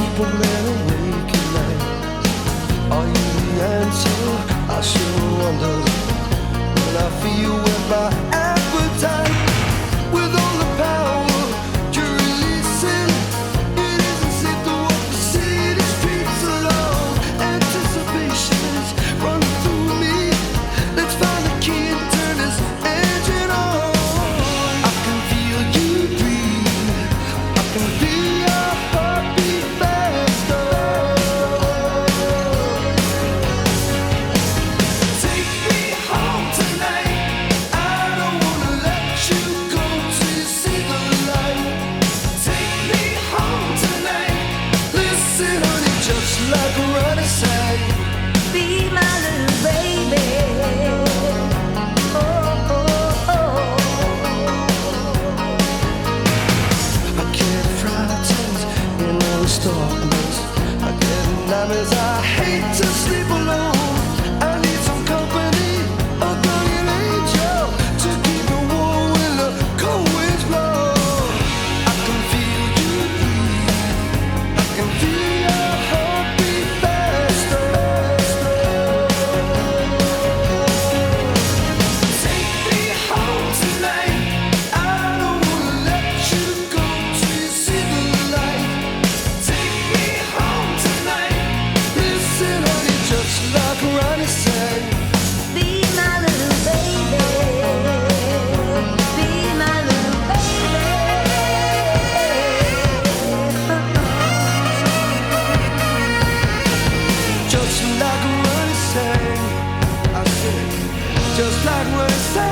keep awake at night? Are you the answer? I still wonder. I get frightened in all this darkness. I get nightmares. I hate to sleep alone. Just